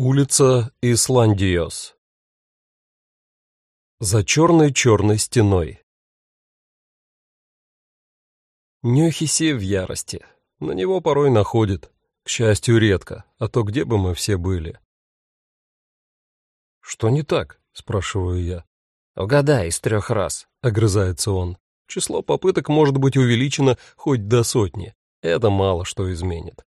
Улица Исландиос За черной-черной стеной Нёхиси в ярости. На него порой находит. К счастью, редко, а то где бы мы все были? «Что не так?» — спрашиваю я. «Угадай из трех раз», — огрызается он. Число попыток может быть увеличено хоть до сотни. Это мало что изменит.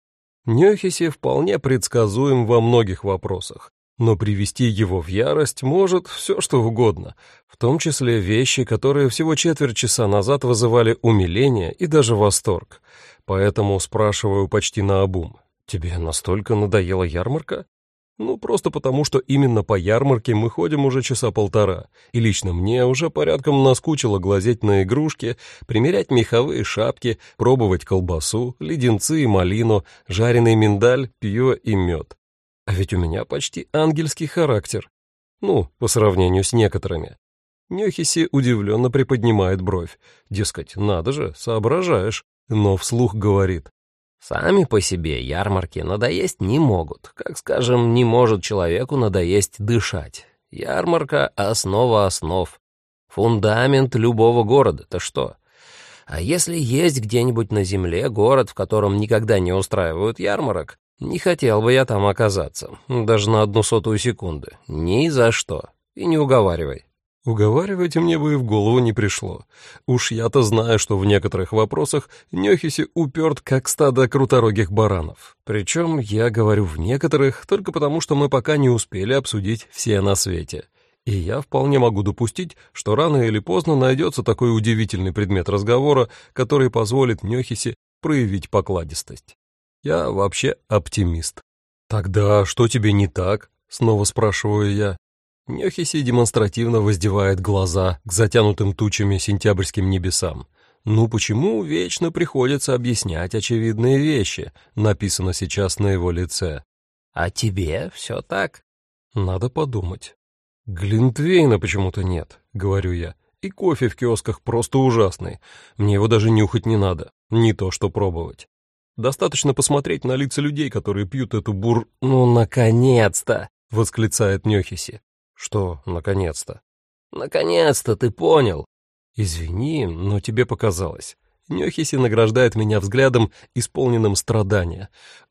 Нёхиси вполне предсказуем во многих вопросах, но привести его в ярость может все что угодно, в том числе вещи, которые всего четверть часа назад вызывали умиление и даже восторг. Поэтому спрашиваю почти наобум. «Тебе настолько надоела ярмарка?» Ну, просто потому, что именно по ярмарке мы ходим уже часа полтора, и лично мне уже порядком наскучило глазеть на игрушки, примерять меховые шапки, пробовать колбасу, леденцы и малину, жареный миндаль, пиво и мед. А ведь у меня почти ангельский характер. Ну, по сравнению с некоторыми. Нёхиси удивленно приподнимает бровь. Дескать, надо же, соображаешь. Но вслух говорит. Сами по себе ярмарки надоесть не могут, как, скажем, не может человеку надоесть дышать. Ярмарка — основа основ, фундамент любого города-то что? А если есть где-нибудь на земле город, в котором никогда не устраивают ярмарок, не хотел бы я там оказаться, даже на одну сотую секунды. Ни за что. И не уговаривай. Уговаривать мне бы и в голову не пришло. Уж я-то знаю, что в некоторых вопросах Нёхиси уперт, как стадо круторогих баранов. Причем я говорю в некоторых только потому, что мы пока не успели обсудить все на свете. И я вполне могу допустить, что рано или поздно найдется такой удивительный предмет разговора, который позволит Нёхиси проявить покладистость. Я вообще оптимист. «Тогда что тебе не так?» — снова спрашиваю я. Нехиси демонстративно воздевает глаза к затянутым тучами сентябрьским небесам. Ну почему вечно приходится объяснять очевидные вещи, написано сейчас на его лице? А тебе все так? Надо подумать. Глинтвейна почему-то нет, говорю я. И кофе в киосках просто ужасный. Мне его даже нюхать не надо, не то что пробовать. Достаточно посмотреть на лица людей, которые пьют эту бур... «Ну, наконец-то!» — восклицает Нехиси. Что, наконец-то? Наконец-то ты понял. Извини, но тебе показалось. Нёхиси награждает меня взглядом, исполненным страдания.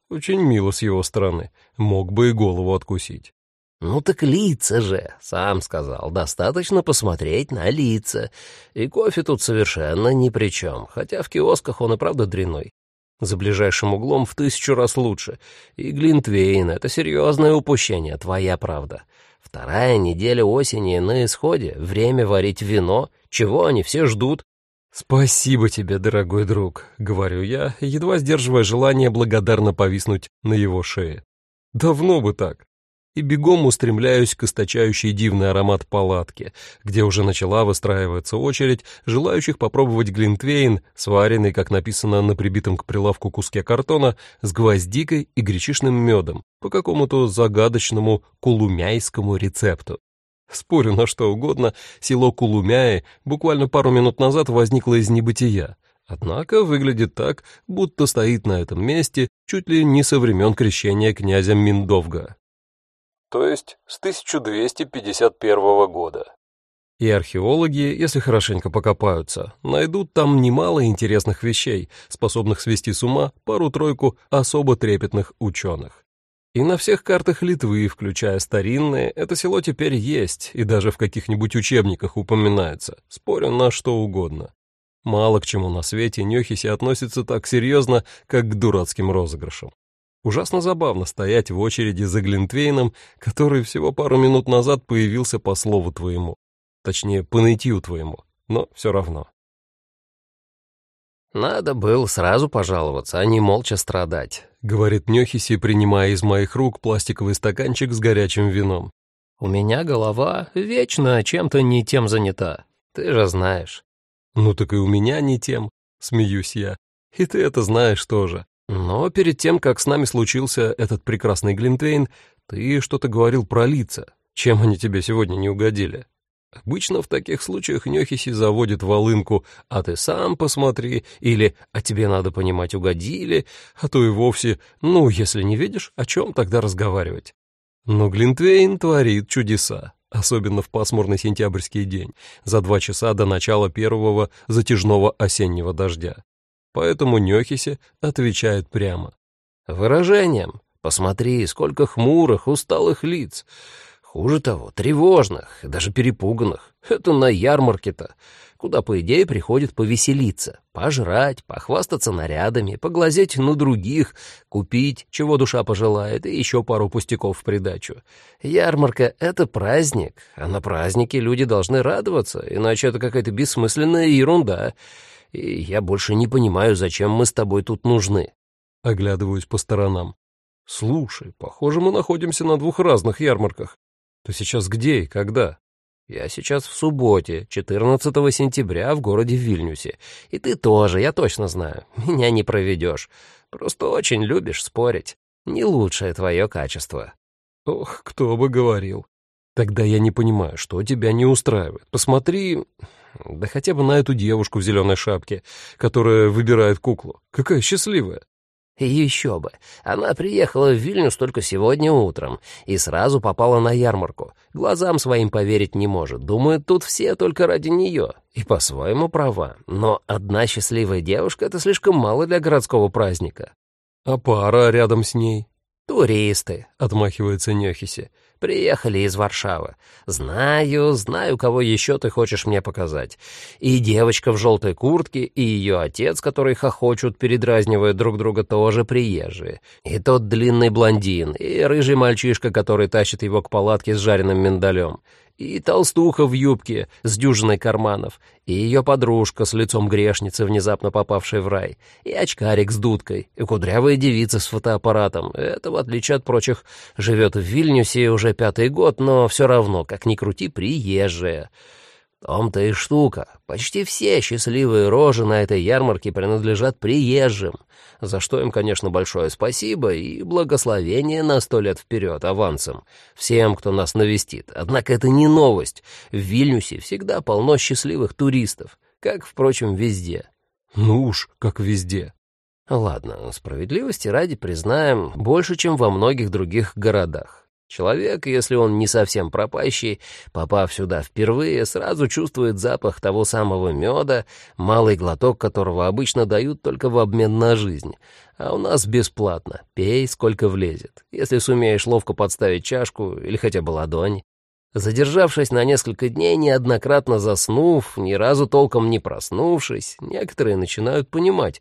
Очень мило с его стороны. Мог бы и голову откусить. «Ну так лица же, сам сказал, достаточно посмотреть на лица. И кофе тут совершенно ни при чем, хотя в киосках он и правда дряной. За ближайшим углом в тысячу раз лучше. И Глинтвейн — это серьезное упущение, твоя правда. Вторая неделя осени на исходе, время варить вино, чего они все ждут. «Спасибо тебе, дорогой друг», — говорю я, едва сдерживая желание благодарно повиснуть на его шее. «Давно бы так и бегом устремляюсь к источающей дивный аромат палатки, где уже начала выстраиваться очередь желающих попробовать глинтвейн, сваренный, как написано на прибитом к прилавку куске картона, с гвоздикой и гречишным медом по какому-то загадочному кулумяйскому рецепту. Спорю на что угодно, село Кулумяи буквально пару минут назад возникло из небытия, однако выглядит так, будто стоит на этом месте чуть ли не со времен крещения князя Миндовга то есть с 1251 года. И археологи, если хорошенько покопаются, найдут там немало интересных вещей, способных свести с ума пару-тройку особо трепетных ученых. И на всех картах Литвы, включая старинные, это село теперь есть, и даже в каких-нибудь учебниках упоминается, спорю на что угодно. Мало к чему на свете Нёхиси относится так серьезно, как к дурацким розыгрышам. Ужасно забавно стоять в очереди за Глинтвейном, который всего пару минут назад появился по слову твоему. Точнее, по нытью твоему, но все равно. «Надо было сразу пожаловаться, а не молча страдать», — говорит Нёхиси, принимая из моих рук пластиковый стаканчик с горячим вином. «У меня голова вечно чем-то не тем занята, ты же знаешь». «Ну так и у меня не тем», — смеюсь я. «И ты это знаешь тоже. Но перед тем, как с нами случился этот прекрасный Глинтвейн, ты что-то говорил про лица. Чем они тебе сегодня не угодили? Обычно в таких случаях Нёхиси заводит волынку «а ты сам посмотри» или «а тебе надо понимать, угодили», а то и вовсе «ну, если не видишь, о чем тогда разговаривать?» Но Глинтвейн творит чудеса, особенно в пасмурный сентябрьский день, за два часа до начала первого затяжного осеннего дождя. Поэтому Нёхисе отвечает прямо. Выражением. Посмотри, сколько хмурых, усталых лиц. Хуже того, тревожных, даже перепуганных. Это на ярмарке-то, куда, по идее, приходит повеселиться, пожрать, похвастаться нарядами, поглазеть на других, купить, чего душа пожелает, и еще пару пустяков в придачу. Ярмарка — это праздник, а на празднике люди должны радоваться, иначе это какая-то бессмысленная ерунда. И я больше не понимаю, зачем мы с тобой тут нужны. Оглядываюсь по сторонам. Слушай, похоже, мы находимся на двух разных ярмарках. Ты сейчас где и когда? Я сейчас в субботе, 14 сентября, в городе Вильнюсе. И ты тоже, я точно знаю. Меня не проведешь. Просто очень любишь спорить. Не лучшее твое качество. Ох, кто бы говорил. Тогда я не понимаю, что тебя не устраивает. Посмотри, да хотя бы на эту девушку в зеленой шапке, которая выбирает куклу. Какая счастливая. Еще бы. Она приехала в Вильнюс только сегодня утром и сразу попала на ярмарку. Глазам своим поверить не может. Думает, тут все только ради нее. И по-своему права. Но одна счастливая девушка — это слишком мало для городского праздника. А пара рядом с ней? «Туристы», — отмахивается Нехиси. Приехали из Варшавы. Знаю, знаю, кого еще ты хочешь мне показать. И девочка в желтой куртке, и ее отец, который хохочут, передразнивая друг друга, тоже приезжие. И тот длинный блондин, и рыжий мальчишка, который тащит его к палатке с жареным миндалем и толстуха в юбке с дюжиной карманов, и ее подружка с лицом грешницы, внезапно попавшей в рай, и очкарик с дудкой, и кудрявая девица с фотоаппаратом. Это, в отличие от прочих, живет в Вильнюсе уже пятый год, но все равно, как ни крути, приезжая. Том-то и штука. Почти все счастливые рожи на этой ярмарке принадлежат приезжим, за что им, конечно, большое спасибо и благословение на сто лет вперед авансом всем, кто нас навестит. Однако это не новость. В Вильнюсе всегда полно счастливых туристов, как, впрочем, везде. Ну уж, как везде. Ладно, справедливости ради признаем, больше, чем во многих других городах. Человек, если он не совсем пропащий, попав сюда впервые, сразу чувствует запах того самого меда, малый глоток которого обычно дают только в обмен на жизнь. А у нас бесплатно, пей сколько влезет, если сумеешь ловко подставить чашку или хотя бы ладонь. Задержавшись на несколько дней, неоднократно заснув, ни разу толком не проснувшись, некоторые начинают понимать,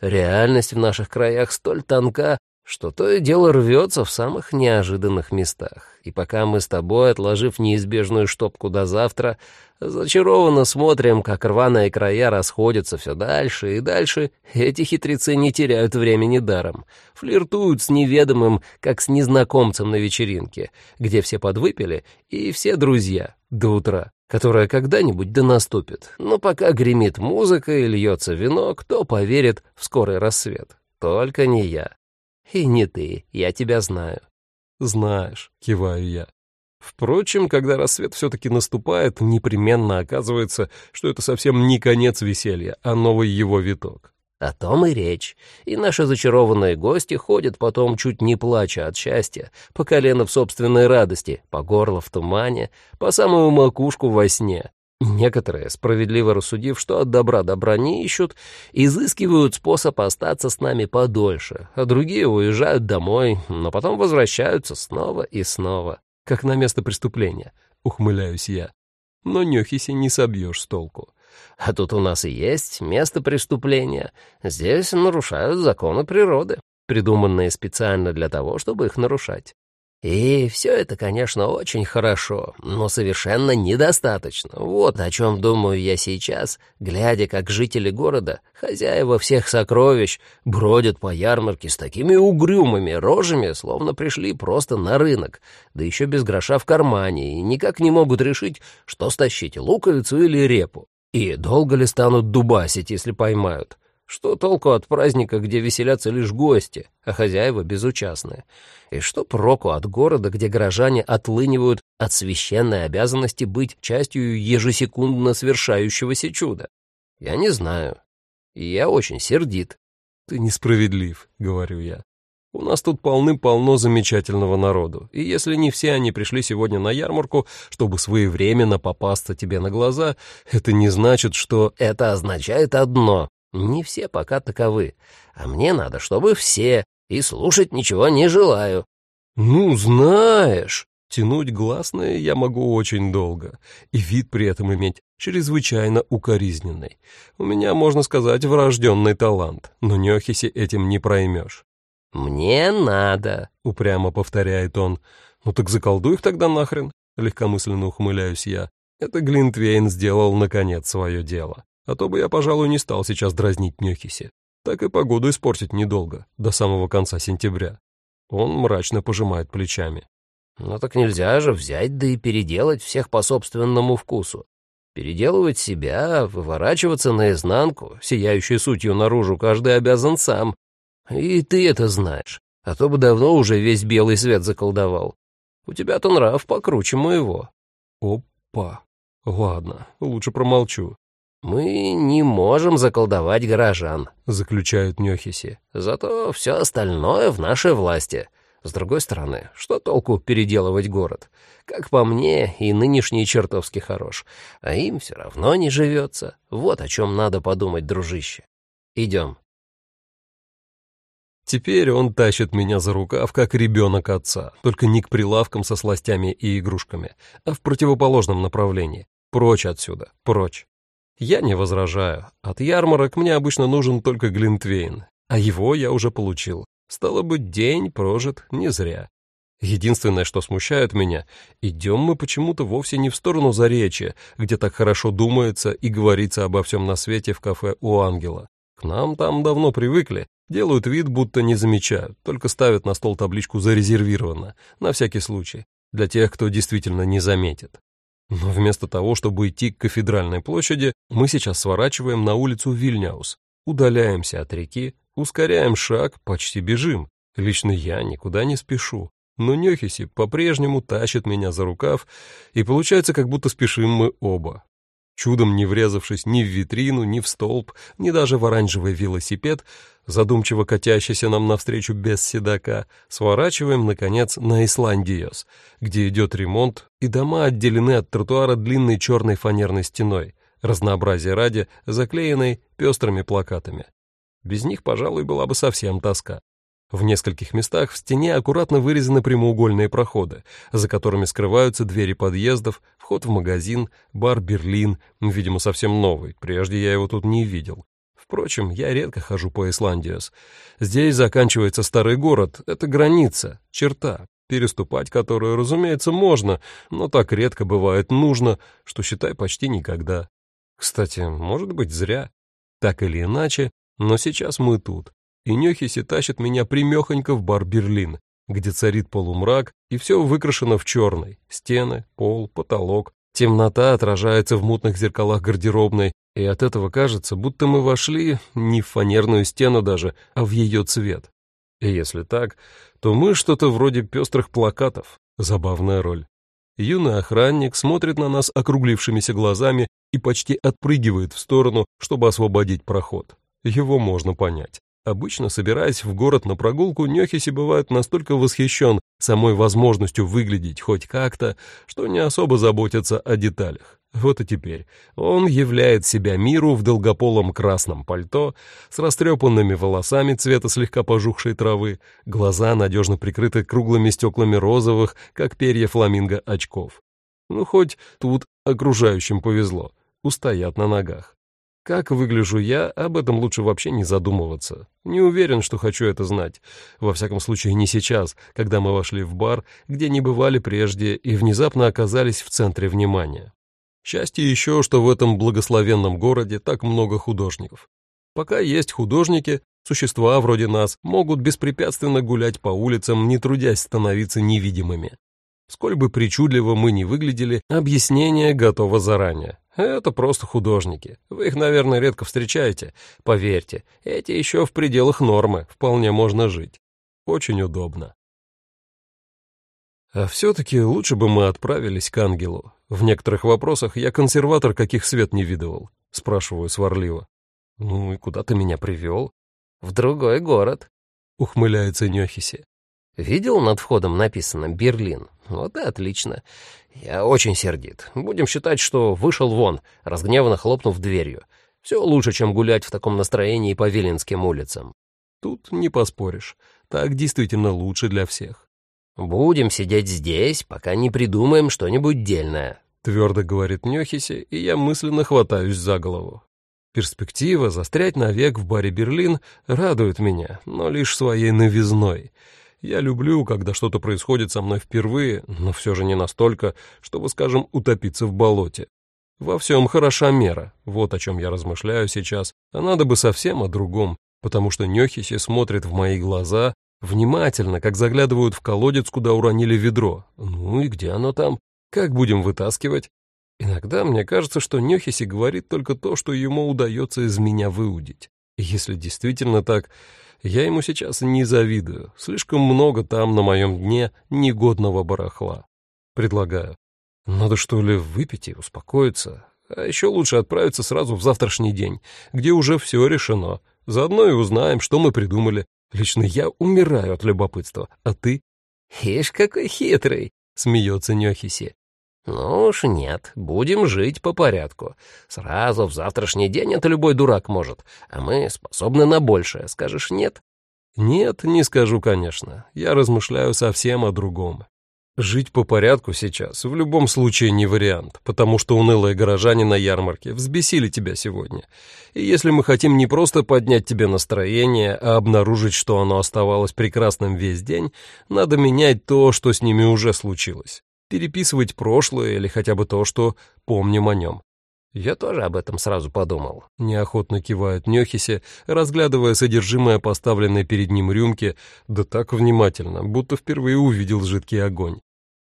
реальность в наших краях столь тонка, что то и дело рвется в самых неожиданных местах. И пока мы с тобой, отложив неизбежную штопку до завтра, зачарованно смотрим, как рваные края расходятся все дальше и дальше, эти хитрецы не теряют времени даром. Флиртуют с неведомым, как с незнакомцем на вечеринке, где все подвыпили и все друзья до утра которая когда-нибудь да наступит. Но пока гремит музыка и льется вино, кто поверит в скорый рассвет? Только не я. И не ты, я тебя знаю. Знаешь, киваю я. Впрочем, когда рассвет все-таки наступает, непременно оказывается, что это совсем не конец веселья, а новый его виток. О том и речь. И наши зачарованные гости ходят потом, чуть не плача от счастья, по колено в собственной радости, по горло в тумане, по самую макушку во сне, Некоторые, справедливо рассудив, что от добра добра не ищут, изыскивают способ остаться с нами подольше, а другие уезжают домой, но потом возвращаются снова и снова. Как на место преступления, ухмыляюсь я. Но Нёхиси не собьешь с толку. А тут у нас и есть место преступления. Здесь нарушают законы природы, придуманные специально для того, чтобы их нарушать. И все это, конечно, очень хорошо, но совершенно недостаточно. Вот о чем думаю я сейчас, глядя, как жители города, хозяева всех сокровищ, бродят по ярмарке с такими угрюмыми рожами, словно пришли просто на рынок, да еще без гроша в кармане, и никак не могут решить, что стащить, луковицу или репу. И долго ли станут дубасить, если поймают? Что толку от праздника, где веселятся лишь гости, а хозяева безучастные? И что проку от города, где горожане отлынивают от священной обязанности быть частью ежесекундно свершающегося чуда? Я не знаю. И я очень сердит. «Ты несправедлив», — говорю я. У нас тут полны-полно замечательного народу, и если не все они пришли сегодня на ярмарку, чтобы своевременно попасться тебе на глаза, это не значит, что... Это означает одно. Не все пока таковы, а мне надо, чтобы все, и слушать ничего не желаю. Ну, знаешь... Тянуть гласное я могу очень долго, и вид при этом иметь чрезвычайно укоризненный. У меня, можно сказать, врожденный талант, но Нехиси этим не проймешь. «Мне надо», — упрямо повторяет он. «Ну так заколдуй их тогда нахрен», — легкомысленно ухмыляюсь я. Это Глинтвейн сделал, наконец, свое дело. А то бы я, пожалуй, не стал сейчас дразнить Нехиси. Так и погоду испортить недолго, до самого конца сентября. Он мрачно пожимает плечами. «Ну так нельзя же взять да и переделать всех по собственному вкусу. Переделывать себя, выворачиваться наизнанку, сияющей сутью наружу каждый обязан сам, и ты это знаешь, а то бы давно уже весь белый свет заколдовал. У тебя-то нрав покруче моего». «Опа! Ладно, лучше промолчу». «Мы не можем заколдовать горожан», — заключают Нёхиси. «Зато все остальное в нашей власти. С другой стороны, что толку переделывать город? Как по мне, и нынешний чертовски хорош. А им все равно не живется. Вот о чем надо подумать, дружище. Идем». Теперь он тащит меня за рукав, как ребенок отца, только не к прилавкам со сластями и игрушками, а в противоположном направлении. Прочь отсюда, прочь. Я не возражаю. От ярмарок мне обычно нужен только Глинтвейн, а его я уже получил. Стало быть, день прожит не зря. Единственное, что смущает меня, идем мы почему-то вовсе не в сторону Заречья, где так хорошо думается и говорится обо всем на свете в кафе у Ангела. К нам там давно привыкли, делают вид, будто не замечают, только ставят на стол табличку «Зарезервировано», на всякий случай, для тех, кто действительно не заметит. Но вместо того, чтобы идти к кафедральной площади, мы сейчас сворачиваем на улицу Вильняус, удаляемся от реки, ускоряем шаг, почти бежим. Лично я никуда не спешу. Но Нёхиси по-прежнему тащит меня за рукав, и получается, как будто спешим мы оба чудом не врезавшись ни в витрину, ни в столб, ни даже в оранжевый велосипед, задумчиво катящийся нам навстречу без седока, сворачиваем, наконец, на Исландиос, где идет ремонт, и дома отделены от тротуара длинной черной фанерной стеной, разнообразие ради, заклеенной пестрыми плакатами. Без них, пожалуй, была бы совсем тоска. В нескольких местах в стене аккуратно вырезаны прямоугольные проходы, за которыми скрываются двери подъездов, вход в магазин, бар «Берлин», видимо, совсем новый, прежде я его тут не видел. Впрочем, я редко хожу по Исландиос. Здесь заканчивается старый город, это граница, черта, переступать которую, разумеется, можно, но так редко бывает нужно, что, считай, почти никогда. Кстати, может быть, зря. Так или иначе, но сейчас мы тут, и Нехиси тащит меня примехонько в бар «Берлин», где царит полумрак, и все выкрашено в черный. Стены, пол, потолок. Темнота отражается в мутных зеркалах гардеробной, и от этого кажется, будто мы вошли не в фанерную стену даже, а в ее цвет. И если так, то мы что-то вроде пестрых плакатов. Забавная роль. Юный охранник смотрит на нас округлившимися глазами и почти отпрыгивает в сторону, чтобы освободить проход. Его можно понять. Обычно, собираясь в город на прогулку, Нехиси бывает настолько восхищен самой возможностью выглядеть хоть как-то, что не особо заботится о деталях. Вот и теперь он являет себя миру в долгополом красном пальто, с растрепанными волосами цвета слегка пожухшей травы, глаза надежно прикрыты круглыми стеклами розовых, как перья фламинго, очков. Ну, хоть тут окружающим повезло, устоят на ногах. Как выгляжу я, об этом лучше вообще не задумываться. Не уверен, что хочу это знать. Во всяком случае, не сейчас, когда мы вошли в бар, где не бывали прежде и внезапно оказались в центре внимания. Счастье еще, что в этом благословенном городе так много художников. Пока есть художники, существа вроде нас могут беспрепятственно гулять по улицам, не трудясь становиться невидимыми. Сколь бы причудливо мы ни выглядели, объяснение готово заранее. Это просто художники. Вы их, наверное, редко встречаете. Поверьте, эти еще в пределах нормы, вполне можно жить. Очень удобно. А все-таки лучше бы мы отправились к ангелу. В некоторых вопросах я консерватор, каких свет не видывал. Спрашиваю сварливо. Ну и куда ты меня привел? В другой город. ухмыляется Нёхиси. Видел над входом написано «Берлин»? Вот и отлично. Я очень сердит. Будем считать, что вышел вон, разгневанно хлопнув дверью. Все лучше, чем гулять в таком настроении по Виленским улицам. Тут не поспоришь. Так действительно лучше для всех. Будем сидеть здесь, пока не придумаем что-нибудь дельное. Твердо говорит Нёхиси, и я мысленно хватаюсь за голову. Перспектива застрять навек в баре «Берлин» радует меня, но лишь своей новизной — я люблю, когда что-то происходит со мной впервые, но все же не настолько, чтобы, скажем, утопиться в болоте. Во всем хороша мера, вот о чем я размышляю сейчас, а надо бы совсем о другом, потому что Нехиси смотрит в мои глаза внимательно, как заглядывают в колодец, куда уронили ведро. Ну и где оно там? Как будем вытаскивать? Иногда мне кажется, что Нехиси говорит только то, что ему удается из меня выудить. Если действительно так, я ему сейчас не завидую. Слишком много там на моем дне негодного барахла. Предлагаю. Надо что ли выпить и успокоиться. А еще лучше отправиться сразу в завтрашний день, где уже все решено. Заодно и узнаем, что мы придумали. Лично я умираю от любопытства. А ты? Ишь, какой хитрый, смеется Нехиси. «Ну уж нет, будем жить по порядку. Сразу в завтрашний день это любой дурак может, а мы способны на большее, скажешь нет?» «Нет, не скажу, конечно. Я размышляю совсем о другом. Жить по порядку сейчас в любом случае не вариант, потому что унылые горожане на ярмарке взбесили тебя сегодня. И если мы хотим не просто поднять тебе настроение, а обнаружить, что оно оставалось прекрасным весь день, надо менять то, что с ними уже случилось переписывать прошлое или хотя бы то, что помним о нем. «Я тоже об этом сразу подумал», — неохотно кивает Нёхисе, разглядывая содержимое поставленной перед ним рюмки, да так внимательно, будто впервые увидел жидкий огонь.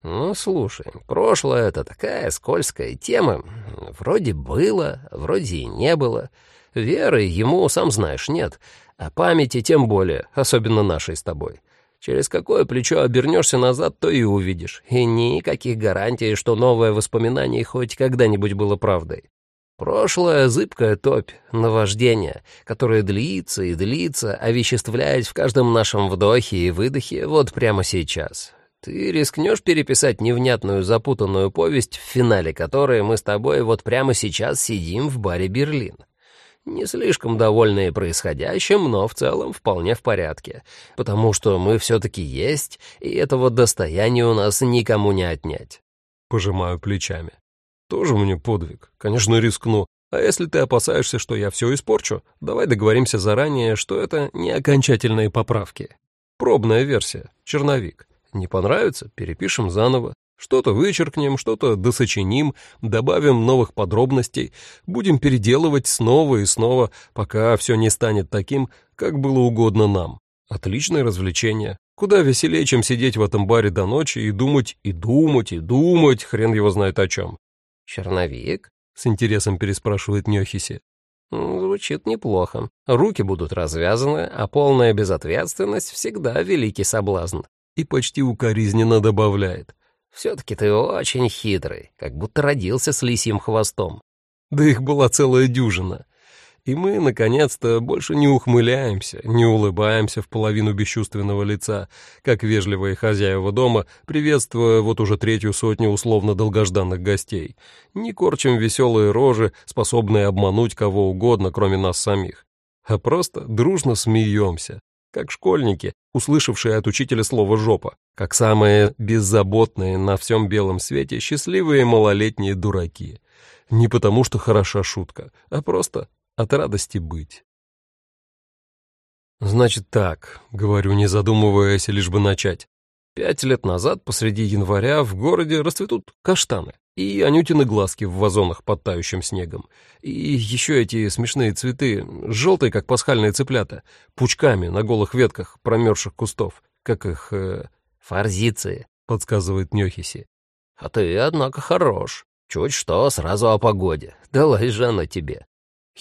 «Ну, слушай, прошлое — это такая скользкая тема. Вроде было, вроде и не было. Веры ему, сам знаешь, нет, а памяти тем более, особенно нашей с тобой. Через какое плечо обернешься назад, то и увидишь. И никаких гарантий, что новое воспоминание хоть когда-нибудь было правдой. Прошлое — зыбкая топь, наваждение, которое длится и длится, овеществляясь в каждом нашем вдохе и выдохе вот прямо сейчас. Ты рискнешь переписать невнятную запутанную повесть, в финале которой мы с тобой вот прямо сейчас сидим в баре «Берлин»? Не слишком довольные происходящим, но в целом вполне в порядке, потому что мы все-таки есть, и этого достояния у нас никому не отнять. Пожимаю плечами. Тоже мне подвиг. Конечно, рискну. А если ты опасаешься, что я все испорчу, давай договоримся заранее, что это не окончательные поправки. Пробная версия, черновик. Не понравится — перепишем заново. Что-то вычеркнем, что-то досочиним, добавим новых подробностей, будем переделывать снова и снова, пока все не станет таким, как было угодно нам. Отличное развлечение. Куда веселее, чем сидеть в этом баре до ночи и думать, и думать, и думать, хрен его знает о чем. «Черновик?» — с интересом переспрашивает Нёхиси. «Звучит неплохо. Руки будут развязаны, а полная безответственность всегда великий соблазн». И почти укоризненно добавляет. Все-таки ты очень хитрый, как будто родился с лисьим хвостом. Да их была целая дюжина. И мы, наконец-то, больше не ухмыляемся, не улыбаемся в половину бесчувственного лица, как вежливые хозяева дома, приветствуя вот уже третью сотню условно долгожданных гостей. Не корчим веселые рожи, способные обмануть кого угодно, кроме нас самих. А просто дружно смеемся, как школьники, услышавшие от учителя слово «жопа», как самые беззаботные на всем белом свете счастливые малолетние дураки. Не потому, что хороша шутка, а просто от радости быть. «Значит так», — говорю, не задумываясь, лишь бы начать. Пять лет назад посреди января в городе расцветут каштаны и анютины глазки в вазонах под тающим снегом. И еще эти смешные цветы, желтые, как пасхальные цыплята, пучками на голых ветках промерзших кустов, как их... Э, «Форзиции», — подсказывает Нехиси. «А ты, однако, хорош. Чуть что, сразу о погоде. Далась же она тебе».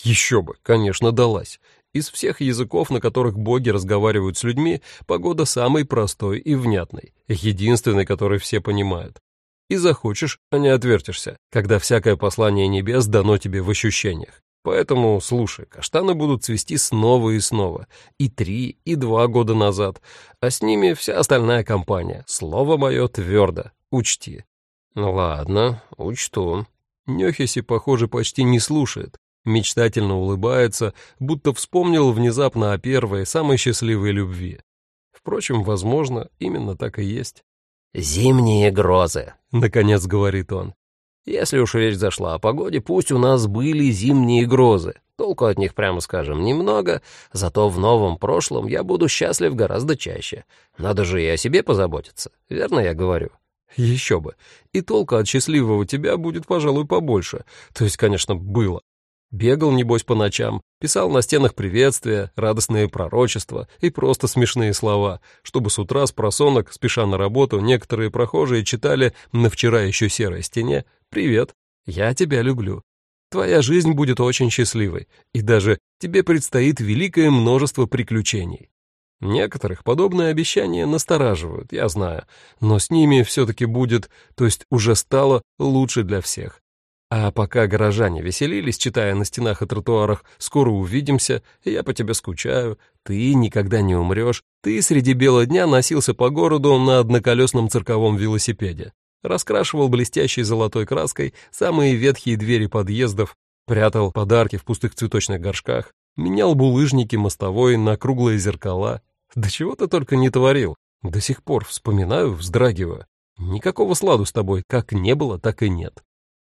Еще бы, конечно, далась. Из всех языков, на которых боги разговаривают с людьми, погода самый простой и внятный, единственный, который все понимают. И захочешь, а не отвертишься, когда всякое послание небес дано тебе в ощущениях. Поэтому, слушай, каштаны будут цвести снова и снова. И три, и два года назад. А с ними вся остальная компания. Слово мое твердо. Учти. Ладно, учту. Нехиси, похоже, почти не слушает. Мечтательно улыбается, будто вспомнил внезапно о первой, самой счастливой любви. Впрочем, возможно, именно так и есть. «Зимние грозы», — наконец говорит он. Если уж речь зашла о погоде, пусть у нас были зимние грозы. Толку от них, прямо скажем, немного, зато в новом прошлом я буду счастлив гораздо чаще. Надо же и о себе позаботиться, верно я говорю? Еще бы. И толку от счастливого тебя будет, пожалуй, побольше. То есть, конечно, было. Бегал, небось, по ночам, писал на стенах приветствия, радостные пророчества и просто смешные слова, чтобы с утра с просонок, спеша на работу, некоторые прохожие читали на вчера еще серой стене «Привет, я тебя люблю». Твоя жизнь будет очень счастливой, и даже тебе предстоит великое множество приключений. Некоторых подобные обещания настораживают, я знаю, но с ними все-таки будет, то есть уже стало лучше для всех. А пока горожане веселились, читая на стенах и тротуарах «Скоро увидимся», «Я по тебе скучаю», «Ты никогда не умрешь», ты среди бела дня носился по городу на одноколесном цирковом велосипеде, раскрашивал блестящей золотой краской самые ветхие двери подъездов, прятал подарки в пустых цветочных горшках, менял булыжники мостовой на круглые зеркала. Да чего ты только не творил. До сих пор вспоминаю, вздрагиваю. Никакого сладу с тобой как не было, так и нет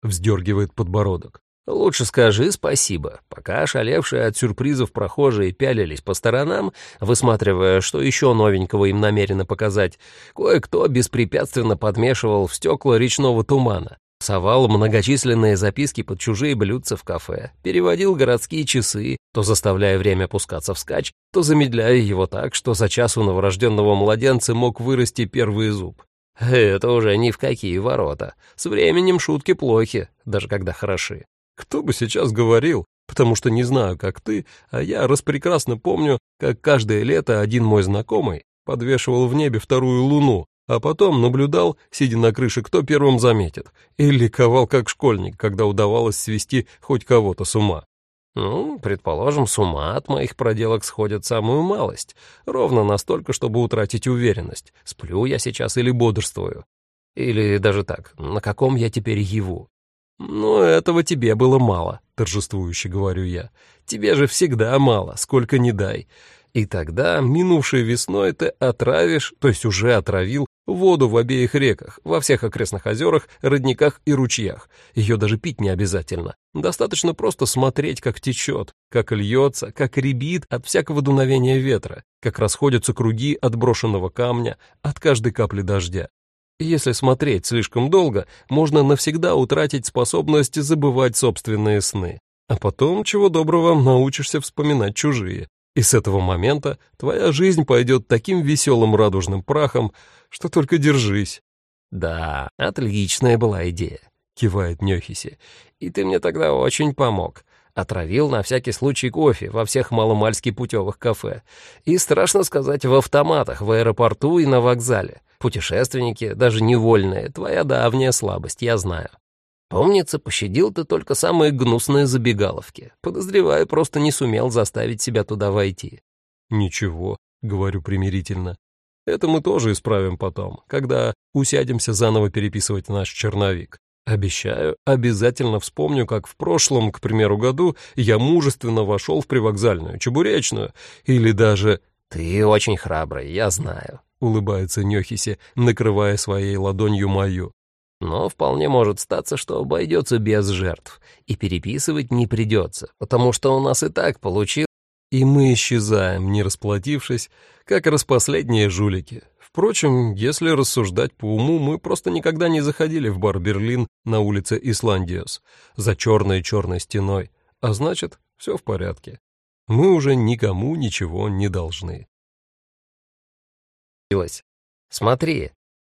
вздергивает подбородок. «Лучше скажи спасибо». Пока ошалевшие от сюрпризов прохожие пялились по сторонам, высматривая, что еще новенького им намерено показать, кое-кто беспрепятственно подмешивал в стекла речного тумана, совал многочисленные записки под чужие блюдца в кафе, переводил городские часы, то заставляя время пускаться вскачь, то замедляя его так, что за час у новорожденного младенца мог вырасти первый зуб. Это уже ни в какие ворота. С временем шутки плохи, даже когда хороши. Кто бы сейчас говорил, потому что не знаю, как ты, а я распрекрасно помню, как каждое лето один мой знакомый подвешивал в небе вторую луну, а потом наблюдал, сидя на крыше, кто первым заметит, и ликовал как школьник, когда удавалось свести хоть кого-то с ума. Ну, предположим, с ума от моих проделок сходит самую малость, ровно настолько, чтобы утратить уверенность, сплю я сейчас или бодрствую. Или даже так, на каком я теперь яву. «Ну, этого тебе было мало», — торжествующе говорю я. «Тебе же всегда мало, сколько ни дай. И тогда, минувшей весной, ты отравишь, то есть уже отравил, воду в обеих реках, во всех окрестных озерах, родниках и ручьях. Ее даже пить не обязательно. Достаточно просто смотреть, как течет, как льется, как рябит от всякого дуновения ветра, как расходятся круги от брошенного камня, от каждой капли дождя. если смотреть слишком долго, можно навсегда утратить способность забывать собственные сны. А потом, чего доброго, научишься вспоминать чужие. И с этого момента твоя жизнь пойдет таким веселым радужным прахом, что только держись. «Да, отличная была идея», — кивает Нёхиси. «И ты мне тогда очень помог. Отравил на всякий случай кофе во всех маломальски путевых кафе. И, страшно сказать, в автоматах, в аэропорту и на вокзале. Путешественники, даже невольные, твоя давняя слабость, я знаю. Помнится, пощадил ты только самые гнусные забегаловки. Подозреваю, просто не сумел заставить себя туда войти. Ничего, говорю примирительно. Это мы тоже исправим потом, когда усядемся заново переписывать наш черновик. Обещаю, обязательно вспомню, как в прошлом, к примеру, году я мужественно вошел в привокзальную, чебуречную, или даже... «Ты очень храбрый, я знаю», — улыбается Нёхиси, накрывая своей ладонью мою. Но вполне может статься, что обойдется без жертв, и переписывать не придется, потому что у нас и так получил. И мы исчезаем, не расплатившись, как распоследние жулики. Впрочем, если рассуждать по уму, мы просто никогда не заходили в бар «Берлин» на улице Исландиос за черной-черной стеной, а значит, все в порядке. Мы уже никому ничего не должны. Смотри.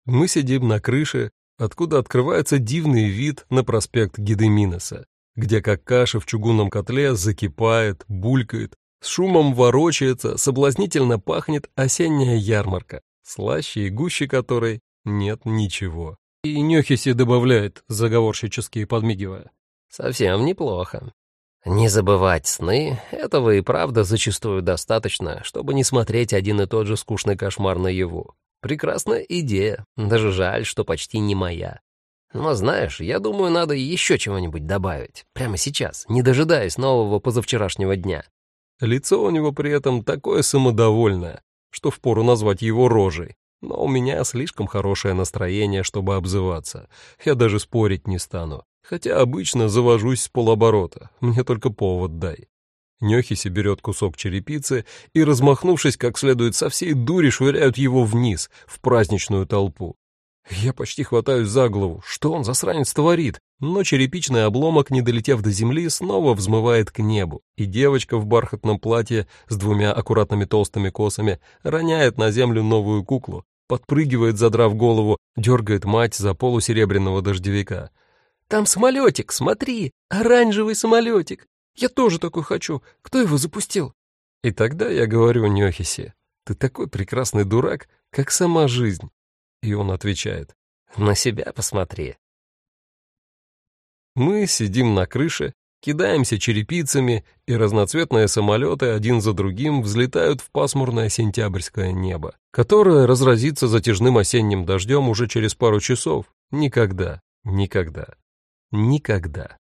Мы сидим на крыше, откуда открывается дивный вид на проспект Гидеминоса, где как каша в чугунном котле закипает, булькает, с шумом ворочается, соблазнительно пахнет осенняя ярмарка, слаще и гуще которой нет ничего. И Нёхиси добавляет, заговорщически подмигивая. «Совсем неплохо. Не забывать сны — этого и правда зачастую достаточно, чтобы не смотреть один и тот же скучный кошмар наяву. Прекрасная идея, даже жаль, что почти не моя. Но знаешь, я думаю, надо еще чего-нибудь добавить. Прямо сейчас, не дожидаясь нового позавчерашнего дня. Лицо у него при этом такое самодовольное, что впору назвать его рожей. Но у меня слишком хорошее настроение, чтобы обзываться. Я даже спорить не стану. Хотя обычно завожусь с полоборота. Мне только повод дай. Нехиси берет кусок черепицы и, размахнувшись как следует, со всей дури швыряют его вниз, в праздничную толпу. Я почти хватаюсь за голову. Что он, засранец, творит? Но черепичный обломок, не долетев до земли, снова взмывает к небу, и девочка в бархатном платье с двумя аккуратными толстыми косами роняет на землю новую куклу, подпрыгивает, задрав голову, дергает мать за полусеребряного дождевика. «Там самолетик, смотри, оранжевый самолетик. Я тоже такой хочу. Кто его запустил?» И тогда я говорю Нехисе, «Ты такой прекрасный дурак, как сама жизнь». И он отвечает, «На себя посмотри». Мы сидим на крыше, кидаемся черепицами, и разноцветные самолеты один за другим взлетают в пасмурное сентябрьское небо, которое разразится затяжным осенним дождем уже через пару часов. Никогда, никогда, никогда.